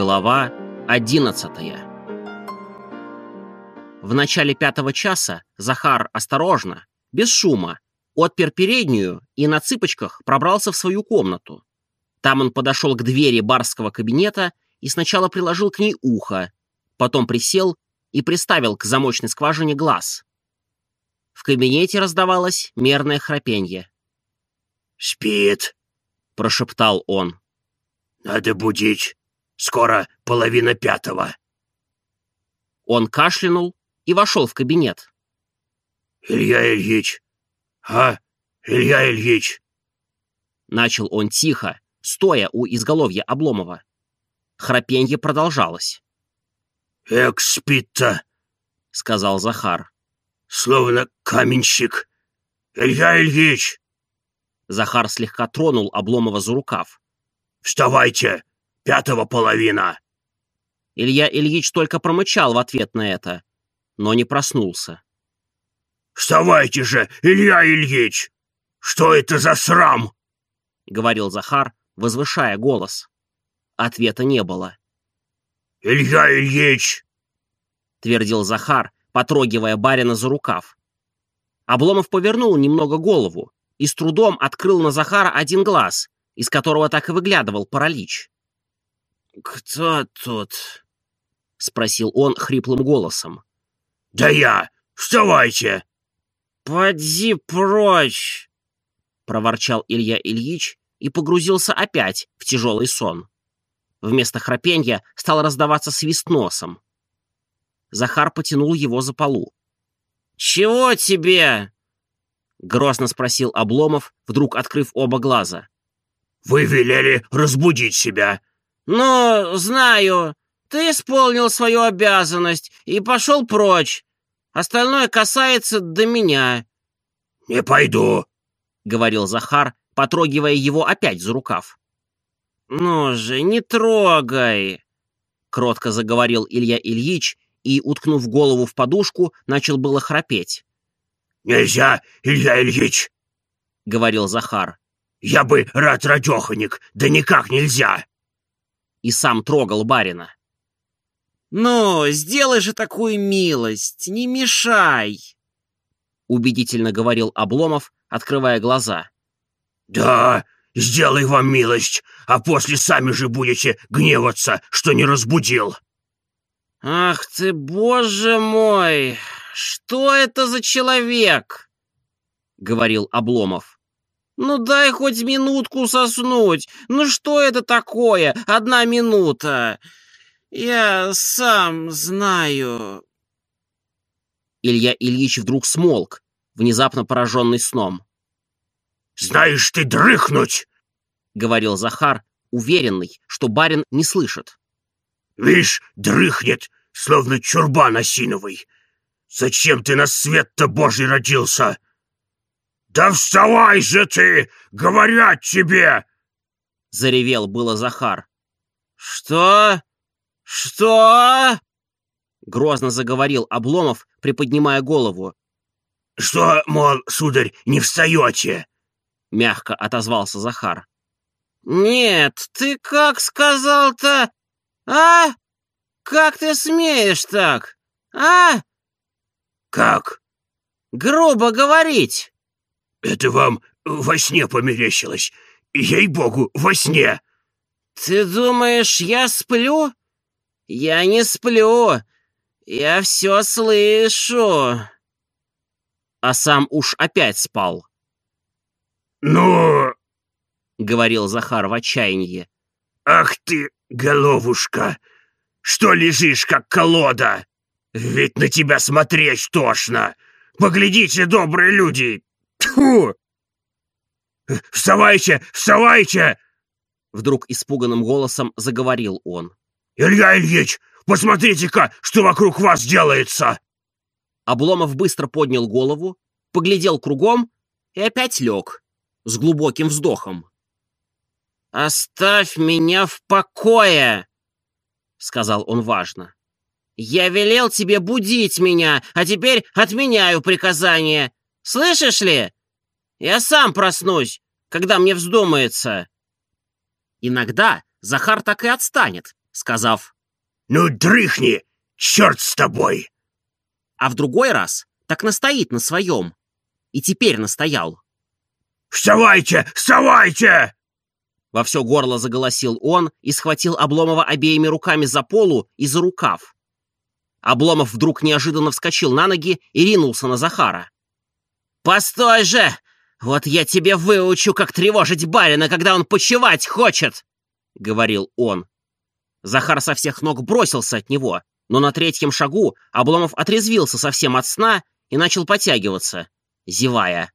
Глава 11 В начале пятого часа Захар осторожно, без шума, отпер переднюю и на цыпочках пробрался в свою комнату. Там он подошел к двери барского кабинета и сначала приложил к ней ухо, потом присел и приставил к замочной скважине глаз. В кабинете раздавалось мерное храпенье. «Спит», — прошептал он. «Надо будить. Скоро половина пятого». Он кашлянул и вошел в кабинет. «Илья Ильич! А, Илья Ильич!» Начал он тихо, стоя у изголовья Обломова. Храпенье продолжалось. «Эк, спит-то!» — сказал Захар. «Словно каменщик. Илья Ильич!» Захар слегка тронул Обломова за рукав. «Вставайте! Пятого половина!» Илья Ильич только промычал в ответ на это, но не проснулся. «Вставайте же, Илья Ильич! Что это за срам?» — говорил Захар, возвышая голос. Ответа не было. «Илья Ильич!» — твердил Захар, потрогивая барина за рукав. Обломов повернул немного голову и с трудом открыл на Захара один глаз, из которого так и выглядывал паралич. «Кто тут?» — спросил он хриплым голосом. «Да я! Вставайте!» «Поди прочь!» — проворчал Илья Ильич и погрузился опять в тяжелый сон. Вместо храпенья стал раздаваться свист носом. Захар потянул его за полу. «Чего тебе?» — грозно спросил Обломов, вдруг открыв оба глаза. «Вы велели разбудить себя». «Ну, знаю. Ты исполнил свою обязанность и пошел прочь. Остальное касается до меня». «Не пойду», — говорил Захар, потрогивая его опять за рукав. «Ну же, не трогай!» — кротко заговорил Илья Ильич и, уткнув голову в подушку, начал было храпеть. «Нельзя, Илья Ильич!» — говорил Захар. «Я бы рад, радеханик, да никак нельзя!» И сам трогал барина. «Ну, сделай же такую милость, не мешай!» Убедительно говорил Обломов, открывая глаза. «Да, сделай вам милость, а после сами же будете гневаться, что не разбудил!» «Ах ты, боже мой! Что это за человек?» — говорил Обломов. «Ну дай хоть минутку соснуть. Ну что это такое? Одна минута. Я сам знаю». Илья Ильич вдруг смолк, внезапно пораженный сном. «Знаешь ты дрыхнуть!» — говорил Захар, уверенный, что барин не слышит. «Вишь, дрыхнет, словно чурбан осиновый. Зачем ты на свет-то Божий родился? Да вставай же ты, говорят тебе!» Заревел было Захар. «Что? Что?» Грозно заговорил Обломов, приподнимая голову. «Что, мол, сударь, не встаете?» Мягко отозвался Захар. «Нет, ты как сказал-то? А? Как ты смеешь так? А?» «Как?» «Грубо говорить!» «Это вам во сне померещилось. Ей-богу, во сне!» «Ты думаешь, я сплю? Я не сплю. Я все слышу!» А сам уж опять спал. «Ну...» — говорил Захар в отчаянии. «Ах ты, головушка! Что лежишь, как колода? Ведь на тебя смотреть тошно! Поглядите, добрые люди! Тьфу! Вставайте, вставайте!» Вдруг испуганным голосом заговорил он. «Илья Ильич, посмотрите-ка, что вокруг вас делается!» Обломов быстро поднял голову, поглядел кругом и опять лег с глубоким вздохом. «Оставь меня в покое!» — сказал он важно. «Я велел тебе будить меня, а теперь отменяю приказание. Слышишь ли? Я сам проснусь, когда мне вздумается». Иногда Захар так и отстанет, сказав «Ну, дрыхни, черт с тобой!» А в другой раз так настоит на своем. И теперь настоял. «Вставайте! Вставайте!» Во все горло заголосил он и схватил Обломова обеими руками за полу и за рукав. Обломов вдруг неожиданно вскочил на ноги и ринулся на Захара. «Постой же! Вот я тебе выучу, как тревожить барина, когда он почевать хочет!» — говорил он. Захар со всех ног бросился от него, но на третьем шагу Обломов отрезвился совсем от сна и начал потягиваться, зевая.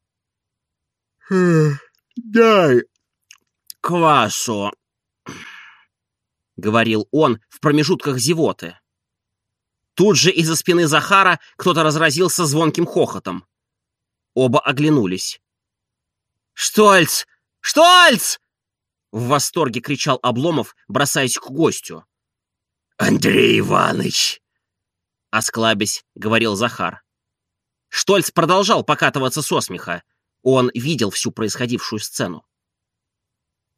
«Дай квасу!» — говорил он в промежутках зевоты. Тут же из-за спины Захара кто-то разразился звонким хохотом. Оба оглянулись. «Штольц! Штольц!» В восторге кричал Обломов, бросаясь к гостю. «Андрей Иванович!» Осклабясь, говорил Захар. Штольц продолжал покатываться со смеха. Он видел всю происходившую сцену.